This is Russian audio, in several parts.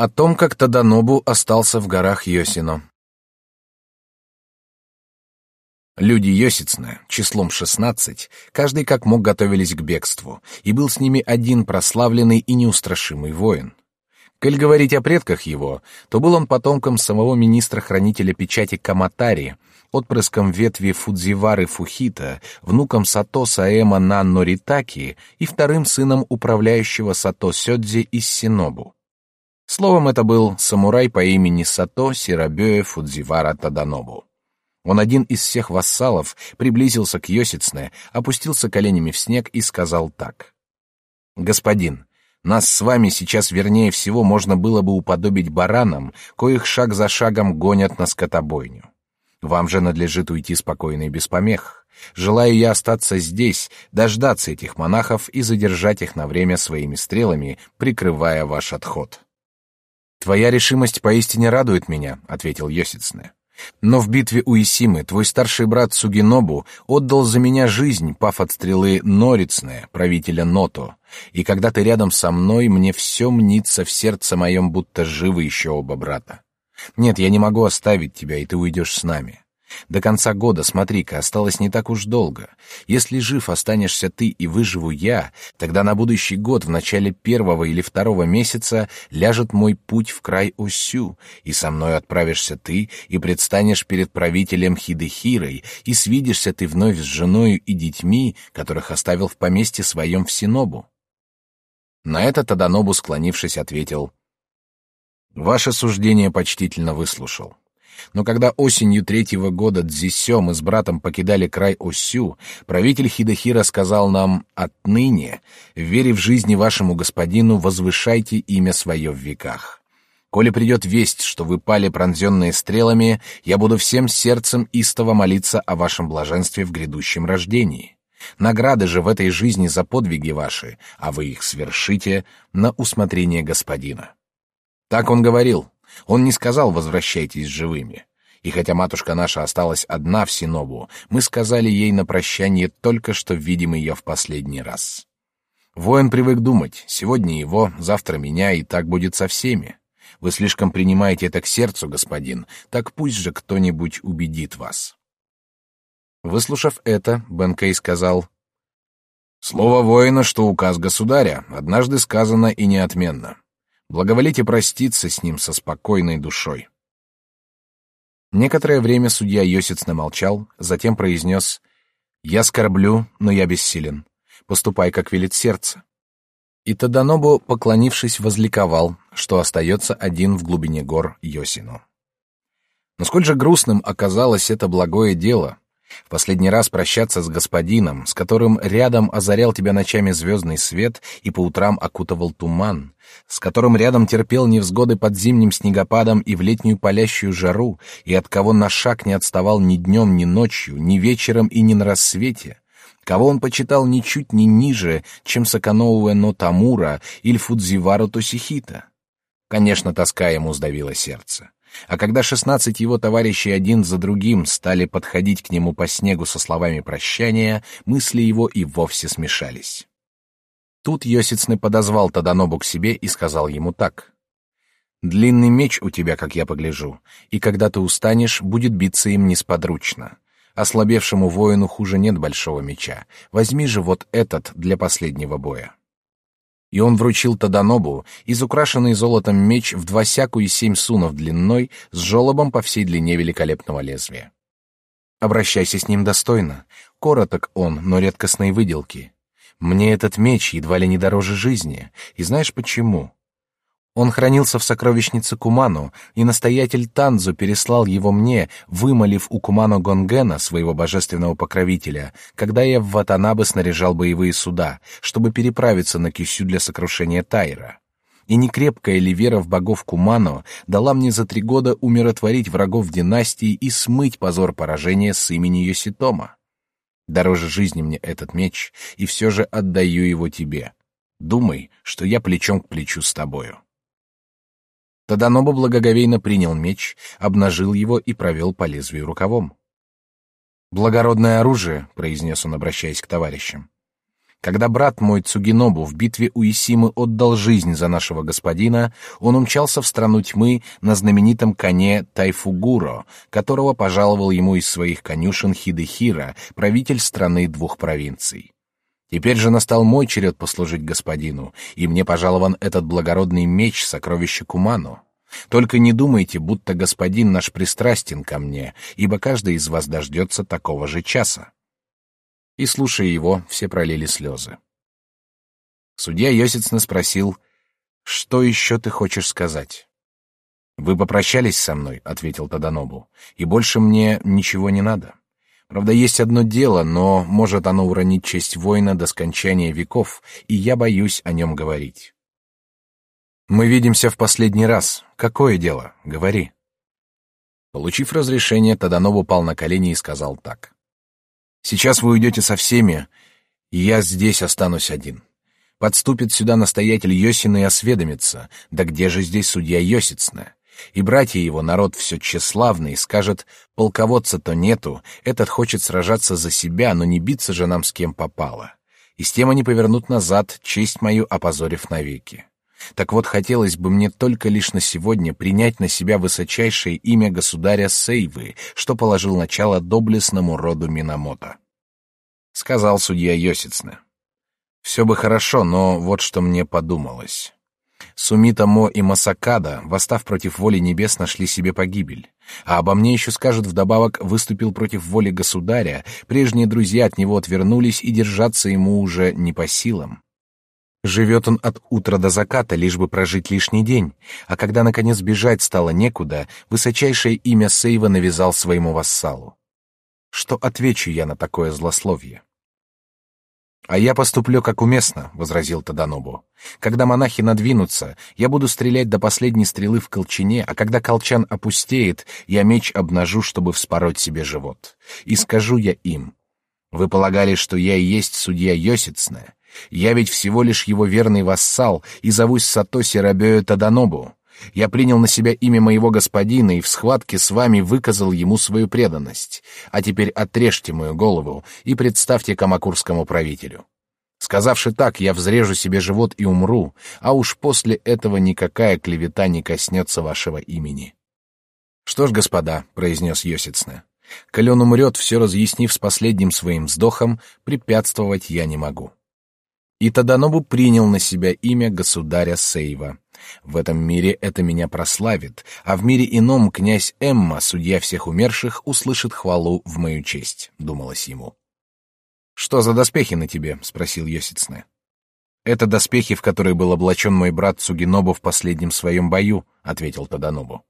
О том, как Таданобу остался в горах Йосино. Люди Йосицна, числом шестнадцать, каждый как мог готовились к бегству, и был с ними один прославленный и неустрашимый воин. Коль говорить о предках его, то был он потомком самого министра-хранителя печати Каматари, отпрыском ветви Фудзивары Фухита, внуком Сато Саэма на Норитаки и вторым сыном управляющего Сато Сёдзи из Синобу. Словом, это был самурай по имени Сато Сирабёе Фудзивара Таданобу. Он один из всех вассалов приблизился к Йосицне, опустился коленями в снег и сказал так. «Господин, нас с вами сейчас вернее всего можно было бы уподобить баранам, коих шаг за шагом гонят на скотобойню. Вам же надлежит уйти спокойно и без помех. Желаю я остаться здесь, дождаться этих монахов и задержать их на время своими стрелами, прикрывая ваш отход». «Твоя решимость поистине радует меня», — ответил Йосицне. «Но в битве у Исимы твой старший брат Сугинобу отдал за меня жизнь, пав от стрелы Норицне, правителя Ното, и когда ты рядом со мной, мне все мнится в сердце моем, будто живы еще оба брата. Нет, я не могу оставить тебя, и ты уйдешь с нами. До конца года, смотри-ка, осталось не так уж долго. Если жив останешься ты и выживу я, тогда на будущий год в начале первого или второго месяца ляжет мой путь в край Осю, и со мной отправишься ты и предстанешь перед правителем Хидехирой, и свидишься ты вновь с женою и детьми, которых оставил в поместье своем в Синобу. На это Таданобу, склонившись, ответил: "Ваше суждение почтительно выслушал. Но когда осенью третьего года Дзисё мы с братом покидали край Осю, правитель Хидахира сказал нам «Отныне, верив в жизни вашему господину, возвышайте имя свое в веках». Коли придет весть, что вы пали пронзенные стрелами, я буду всем сердцем истово молиться о вашем блаженстве в грядущем рождении. Награды же в этой жизни за подвиги ваши, а вы их свершите на усмотрение господина. Так он говорил, он не сказал «возвращайтесь живыми». И хотя матушка наша осталась одна в Синобу, мы сказали ей на прощание только, что видим ее в последний раз. Воин привык думать, сегодня его, завтра меня, и так будет со всеми. Вы слишком принимаете это к сердцу, господин, так пусть же кто-нибудь убедит вас. Выслушав это, Бенкей сказал, «Слово воина, что указ государя, однажды сказано и неотменно. Благоволите проститься с ним со спокойной душой. Некоторое время судья Йосиц намолчал, затем произнес «Я скорблю, но я бессилен. Поступай, как велит сердце». И Таданобу, поклонившись, возликовал, что остается один в глубине гор Йосину. Но сколь же грустным оказалось это благое дело, в последний раз прощаться с господином, с которым рядом озарял тебя ночами звездный свет и по утрам окутывал туман, с которым рядом терпел невзгоды под зимним снегопадом и в летнюю палящую жару, и от кого на шаг не отставал ни днем, ни ночью, ни вечером и ни на рассвете, кого он почитал ничуть не ниже, чем Саканоуэ Нотамура или Фудзивару Тосихита. Конечно, тоска ему сдавила сердце. А когда шестнадцать его товарищей один за другим стали подходить к нему по снегу со словами прощания, мысли его и вовсе смешались. Тут Йосицны подозвал Таданобу к себе и сказал ему так. «Длинный меч у тебя, как я погляжу, и когда ты устанешь, будет биться им несподручно. Ослабевшему воину хуже нет большого меча. Возьми же вот этот для последнего боя» и он вручил Таданобу изукрашенный золотом меч в два сяку и семь сунов длиной с жолобом по всей длине великолепного лезвия. Обращайся с ним достойно. Короток он, но редкостной выделки. Мне этот меч едва ли не дороже жизни. И знаешь почему? Он хранился в сокровищнице Куману, и настоятель Танзу переслал его мне, вымолив у Куману Гонгена, своего божественного покровителя, когда я в Ватанабе снаряжал боевые суда, чтобы переправиться на Кисю для сокрушения Тайра. И некрепкая ли вера в богов Куману дала мне за три года умиротворить врагов династии и смыть позор поражения с имени Йоситома. Дороже жизни мне этот меч, и все же отдаю его тебе. Думай, что я плечом к плечу с тобою. Таданоба благоговейно принял меч, обнажил его и провел по лезвию рукавом. «Благородное оружие», — произнес он, обращаясь к товарищам. Когда брат мой Цугинобу в битве у Исимы отдал жизнь за нашего господина, он умчался в страну тьмы на знаменитом коне Тайфугуро, которого пожаловал ему из своих конюшен Хидехира, правитель страны двух провинций. Теперь же настал мой черед послужить господину, и мне пожалован этот благородный меч, сокровище Куману. Только не думайте, будто господин наш пристрастен ко мне, ибо каждый из вас дождется такого же часа и, слушая его, все пролили слезы. Судья Йосицна спросил, «Что еще ты хочешь сказать?» «Вы попрощались со мной», — ответил Таданобу, «и больше мне ничего не надо. Правда, есть одно дело, но может оно уронить честь воина до скончания веков, и я боюсь о нем говорить». «Мы видимся в последний раз. Какое дело? Говори». Получив разрешение, Таданобу пал на колени и сказал так. Сейчас вы уйдете со всеми, и я здесь останусь один. Подступит сюда настоятель Йосина и осведомится, да где же здесь судья Йосицна? И братья его, народ все тщеславный, скажет, полководца-то нету, этот хочет сражаться за себя, но не биться же нам с кем попало. И с тем они повернут назад, честь мою опозорив навеки. Так вот, хотелось бы мне только лишь на сегодня принять на себя высочайшее имя государя Сейвы, что положил начало доблестному роду Минамото. Сказал судья Йосицне. Все бы хорошо, но вот что мне подумалось. Сумита Мо и Масакада, восстав против воли небес, нашли себе погибель. А обо мне еще скажут вдобавок, выступил против воли государя, прежние друзья от него отвернулись и держаться ему уже не по силам. Живет он от утра до заката, лишь бы прожить лишний день, а когда, наконец, бежать стало некуда, высочайшее имя Сейва навязал своему вассалу. Что отвечу я на такое злословие? «А я поступлю как уместно», — возразил Таданобу. «Когда монахи надвинутся, я буду стрелять до последней стрелы в колчине, а когда колчан опустеет, я меч обнажу, чтобы вспороть себе живот. И скажу я им, вы полагали, что я и есть судья Йосицная, я ведь всего лишь его верный вассал и зовусь Сатоси Рабео Таданобу. Я принял на себя имя моего господина и в схватке с вами выказал ему свою преданность. А теперь отрежьте мою голову и представьте камакурскому правителю. Сказавши так, я взрежу себе живот и умру, а уж после этого никакая клевета не коснется вашего имени. Что ж, господа, произнес Йосицне, коли он умрет, все разъяснив с последним своим вздохом, препятствовать я не могу. И Таданобу принял на себя имя государя Сейва. В этом мире это меня прославит, а в мире ином князь Эмма, судья всех умерших, услышит хвалу в мою честь, думалось ему. Что за доспехи на тебе? спросил Йосицне. Это доспехи, в которые был облачен мой брат Сугинобу в последнем своем бою, ответил Таданобу.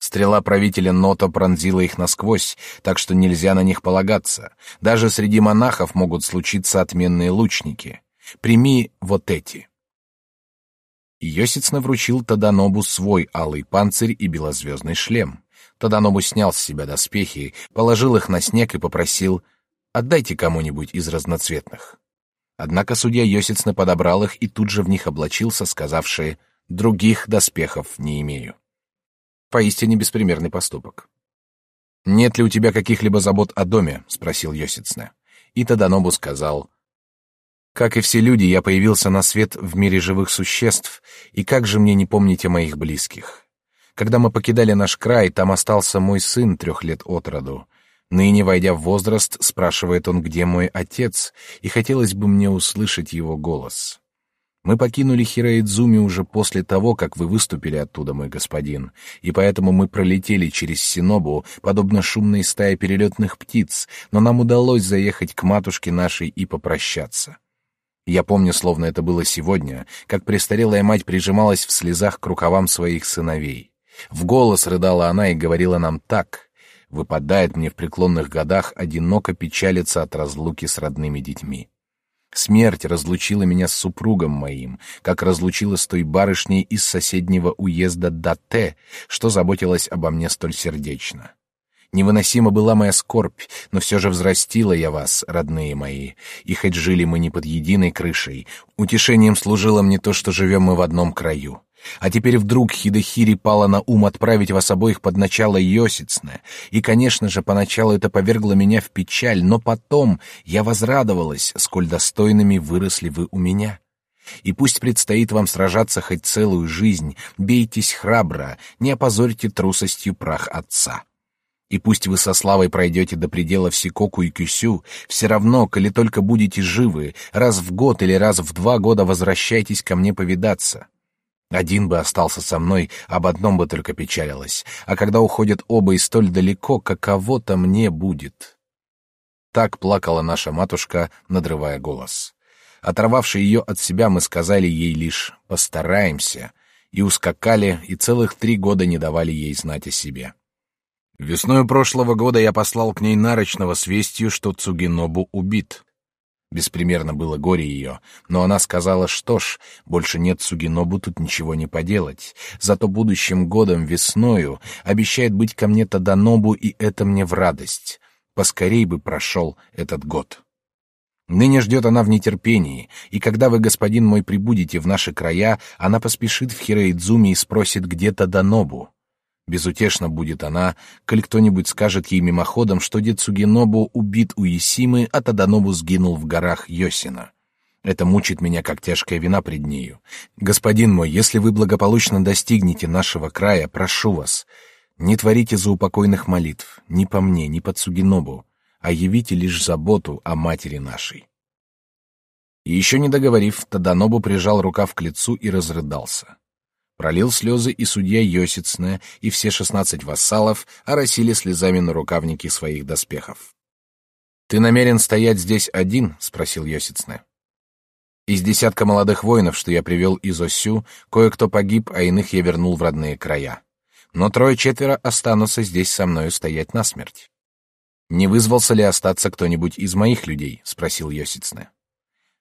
Стрела правителя Ното пронзила их насквозь, так что нельзя на них полагаться. Даже среди монахов могут случиться отменные лучники. Прими вот эти. Йосицна вручил Таданобу свой алый панцирь и белозвездный шлем. Таданобу снял с себя доспехи, положил их на снег и попросил «Отдайте кому-нибудь из разноцветных». Однако судья Йосицна подобрал их и тут же в них облачился, сказавший «Других доспехов не имею». Поистине беспримерный поступок. «Нет ли у тебя каких-либо забот о доме?» — спросил Йосицне. И Таданобу сказал, «Как и все люди, я появился на свет в мире живых существ, и как же мне не помнить о моих близких? Когда мы покидали наш край, там остался мой сын трех лет от роду. Ныне, войдя в возраст, спрашивает он, где мой отец, и хотелось бы мне услышать его голос. Мы покинули Хираидзуми уже после того, как вы выступили оттуда, мой господин, и поэтому мы пролетели через Синобу, подобно шумной стае перелетных птиц, но нам удалось заехать к матушке нашей и попрощаться. Я помню, словно это было сегодня, как престарелая мать прижималась в слезах к рукавам своих сыновей. В голос рыдала она и говорила нам так: выпадает мне в преклонных годах одиноко печалиться от разлуки с родными детьми. Смерть разлучила меня с супругом моим, как разлучила с той барышней из соседнего уезда Дате, что заботилась обо мне столь сердечно. Невыносима была моя скорбь, но все же взрастила я вас, родные мои, и хоть жили мы не под единой крышей, утешением служило мне то, что живем мы в одном краю. А теперь вдруг Хидехири пала на ум отправить вас обоих под начало Йосицне, и, конечно же, поначалу это повергло меня в печаль, но потом я возрадовалась, сколь достойными выросли вы у меня. И пусть предстоит вам сражаться хоть целую жизнь, бейтесь храбро, не опозорьте трусостью прах отца. И пусть вы со славой пройдете до предела Сикоку и Кюсю, все равно, коли только будете живы, раз в год или раз в два года возвращайтесь ко мне повидаться. Один бы остался со мной, об одном бы только печалилась, а когда уходят оба и столь далеко, каково-то мне будет. Так плакала наша матушка, надрывая голос. Оторвавши ее от себя, мы сказали ей лишь «постараемся», и ускакали, и целых три года не давали ей знать о себе. Весною прошлого года я послал к ней нарочного с вестью, что Цугинобу убит. Беспримерно было горе ее, но она сказала, что ж, больше нет Цугинобу, тут ничего не поделать. Зато будущим годом весною обещает быть ко мне Таданобу, и это мне в радость. Поскорей бы прошел этот год. Ныне ждет она в нетерпении, и когда вы, господин мой, прибудете в наши края, она поспешит в Хироидзуми и спросит, где Таданобу. Безутешно будет она, коль кто-нибудь скажет ей мимоходом, что дед Сугинобу убит у Исимы, а Таданобу сгинул в горах Йосина. Это мучит меня, как тяжкая вина пред нею. Господин мой, если вы благополучно достигнете нашего края, прошу вас, не творите заупокойных молитв, ни по мне, ни по Цугинобу, а явите лишь заботу о матери нашей. И еще не договорив, Таданобу прижал рукав к лицу и разрыдался. Пролил слезы и судья Йосицне, и все шестнадцать вассалов оросили слезами на рукавники своих доспехов. «Ты намерен стоять здесь один?» — спросил Йосицне. «Из десятка молодых воинов, что я привел из Осю, кое-кто погиб, а иных я вернул в родные края. Но трое-четверо останутся здесь со мною стоять насмерть». «Не вызвался ли остаться кто-нибудь из моих людей?» — спросил Йосицне.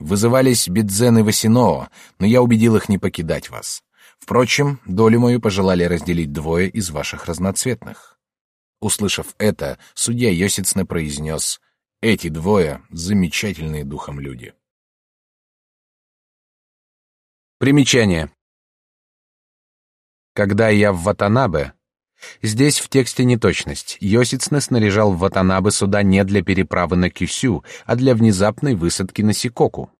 «Вызывались Бидзен и Васиноо, но я убедил их не покидать вас. Впрочем, долю мою пожелали разделить двое из ваших разноцветных. Услышав это, судья Йосицне произнес «Эти двое — замечательные духом люди». Примечание. Когда я в Ватанабе, Здесь в тексте неточность. Йосицне снаряжал в Ватанабе суда не для переправы на Кюсю, а для внезапной высадки на Сикоку.